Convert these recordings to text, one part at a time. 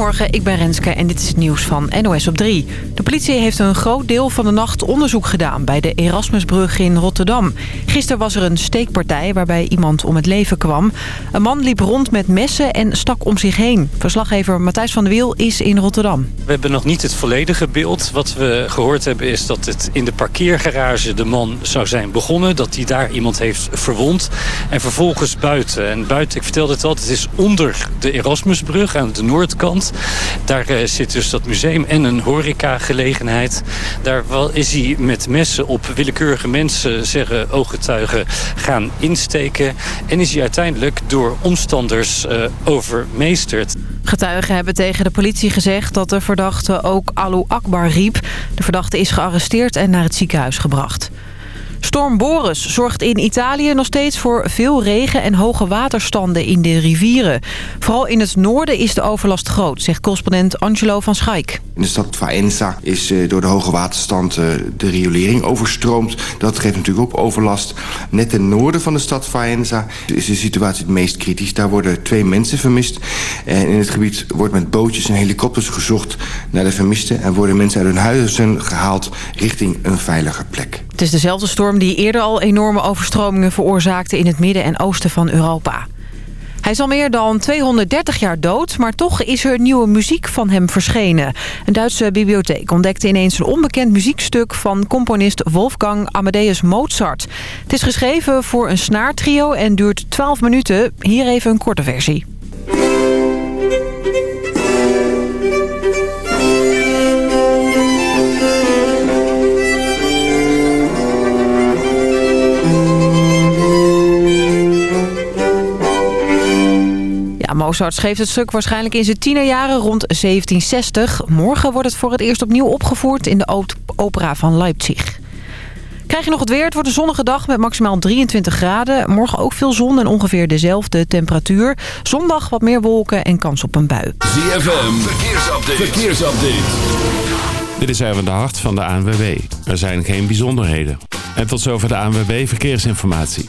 Goedemorgen, ik ben Renske en dit is het nieuws van NOS op 3. De politie heeft een groot deel van de nacht onderzoek gedaan bij de Erasmusbrug in Rotterdam. Gisteren was er een steekpartij waarbij iemand om het leven kwam. Een man liep rond met messen en stak om zich heen. Verslaggever Matthijs van der Wiel is in Rotterdam. We hebben nog niet het volledige beeld. Wat we gehoord hebben is dat het in de parkeergarage de man zou zijn begonnen. Dat hij daar iemand heeft verwond. En vervolgens buiten. En buiten, ik vertelde het al, het is onder de Erasmusbrug aan de noordkant. Daar uh, zit dus dat museum en een horecagelegenheid. Daar is hij met messen op willekeurige mensen, zeggen ooggetuigen, gaan insteken. En is hij uiteindelijk door omstanders uh, overmeesterd. Getuigen hebben tegen de politie gezegd dat de verdachte ook Alu Akbar riep. De verdachte is gearresteerd en naar het ziekenhuis gebracht. Storm Boris zorgt in Italië nog steeds voor veel regen en hoge waterstanden in de rivieren. Vooral in het noorden is de overlast groot, zegt correspondent Angelo van Schaik. In de stad Faenza is door de hoge waterstand de riolering overstroomd. Dat geeft natuurlijk ook overlast. Net ten noorden van de stad Faenza is de situatie het meest kritisch. Daar worden twee mensen vermist. En in het gebied wordt met bootjes en helikopters gezocht naar de vermisten. En worden mensen uit hun huizen gehaald richting een veilige plek. Het is dezelfde storm die eerder al enorme overstromingen veroorzaakte in het midden en oosten van Europa. Hij is al meer dan 230 jaar dood, maar toch is er nieuwe muziek van hem verschenen. Een Duitse bibliotheek ontdekte ineens een onbekend muziekstuk van componist Wolfgang Amadeus Mozart. Het is geschreven voor een snaartrio en duurt 12 minuten. Hier even een korte versie. Mozart schreef het stuk waarschijnlijk in zijn tienerjaren rond 1760. Morgen wordt het voor het eerst opnieuw opgevoerd in de opera van Leipzig. Krijg je nog het weer? Het wordt een zonnige dag met maximaal 23 graden. Morgen ook veel zon en ongeveer dezelfde temperatuur. Zondag wat meer wolken en kans op een bui. ZFM, verkeersupdate. verkeersupdate. Dit is even de hart van de ANWB. Er zijn geen bijzonderheden. En tot zover de ANWB Verkeersinformatie.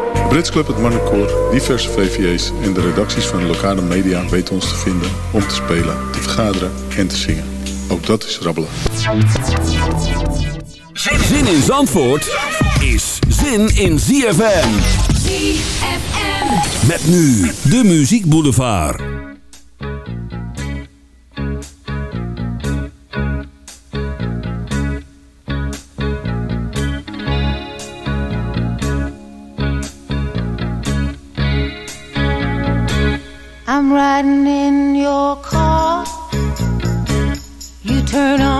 Brits Club, het Marnecoor, diverse VVA's en de redacties van de lokale media weten ons te vinden om te spelen, te vergaderen en te zingen. Ook dat is rabbelen. Zin in Zandvoort is zin in ZFM. ZFM. Met nu de Muziek Boulevard. I'm riding in your car. You turn on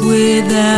without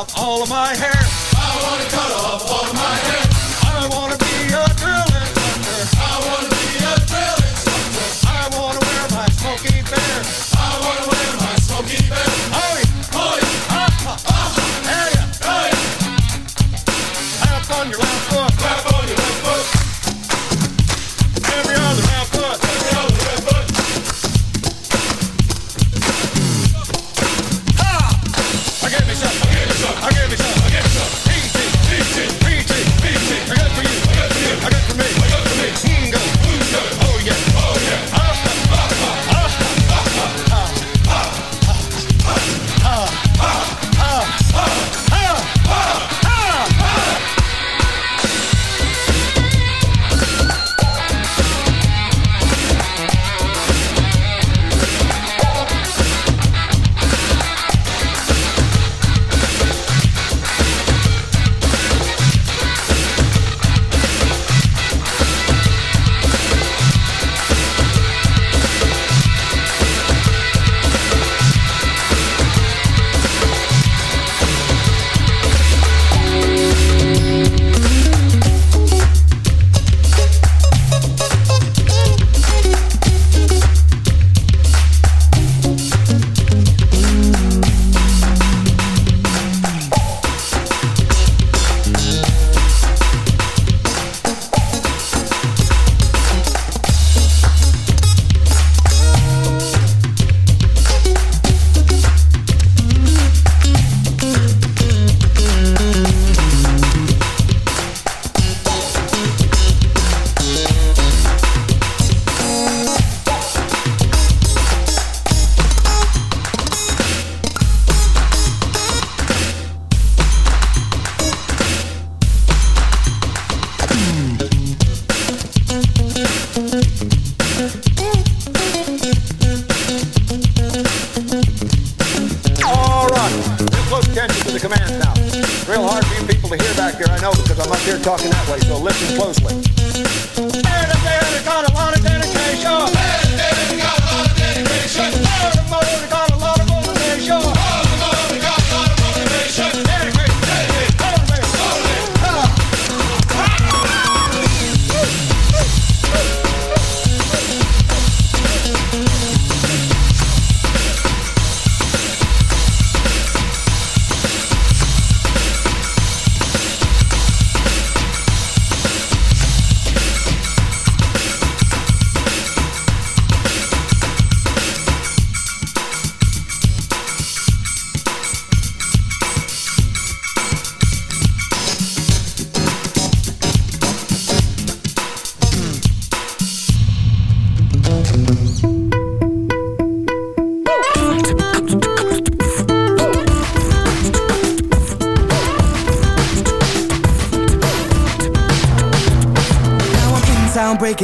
off all of my hair. I want to cut off all of my hair.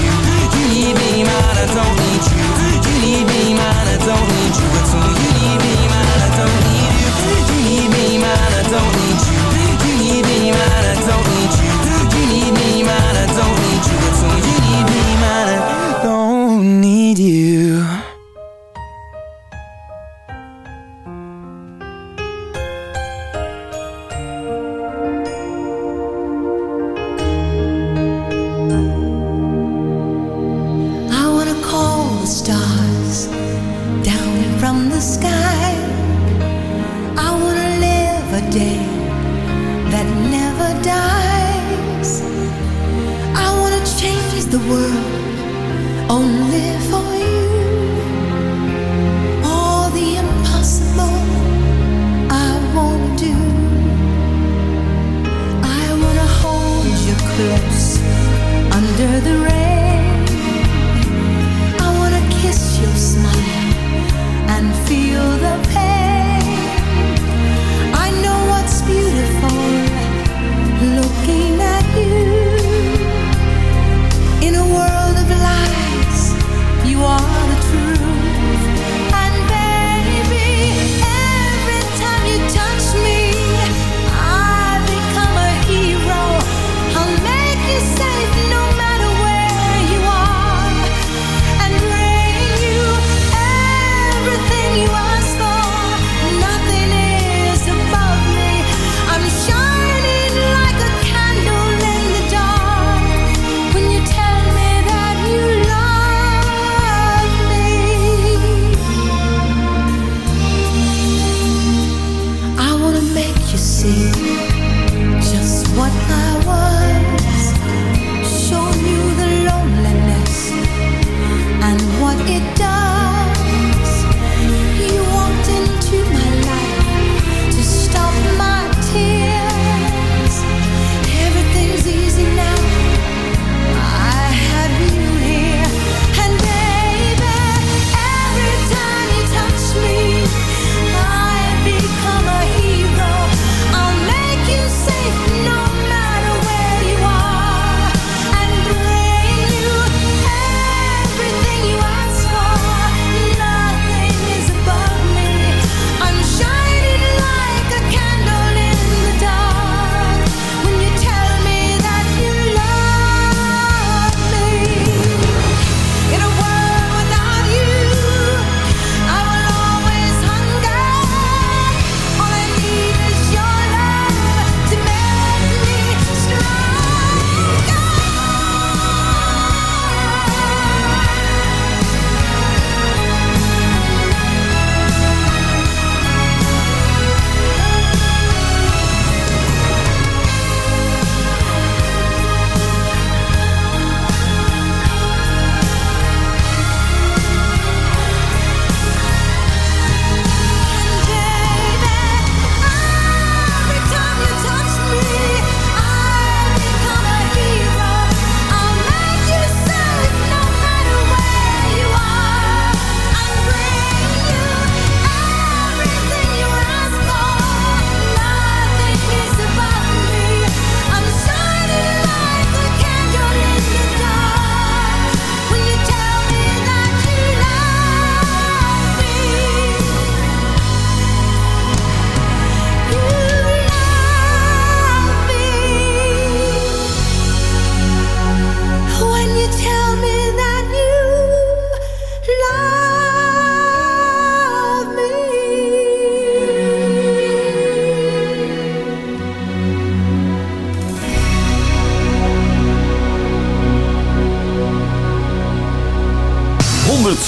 You need me I don't need you. You need me I don't need you. You need me I don't need you. You need me I don't need you You need me I don't need you. You need me I don't need you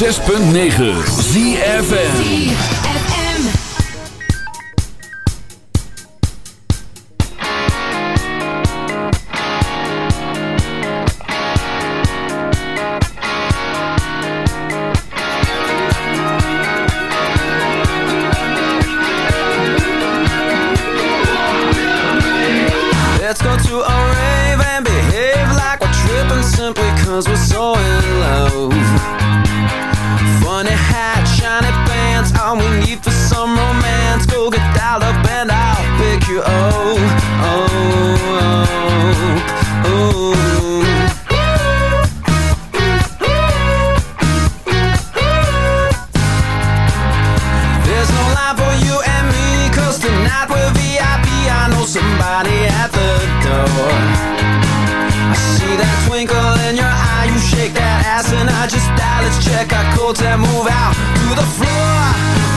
106.9 ZFN Let's go to a rave and behave like we're tripping simply cause we're so in love. time we need for some romance. Go get that up and I'll pick you Oh, oh, oh, oh. There's no for you and tonight we're VIP I know somebody at the door. check, I called and move out to the floor.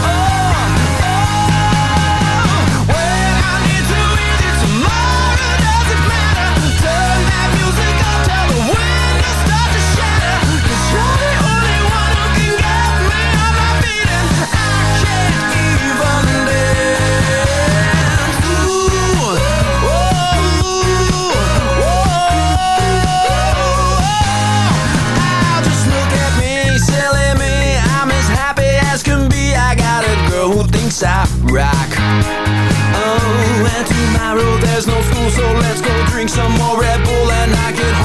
So let's go drink some more Red Bull and I could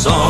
song.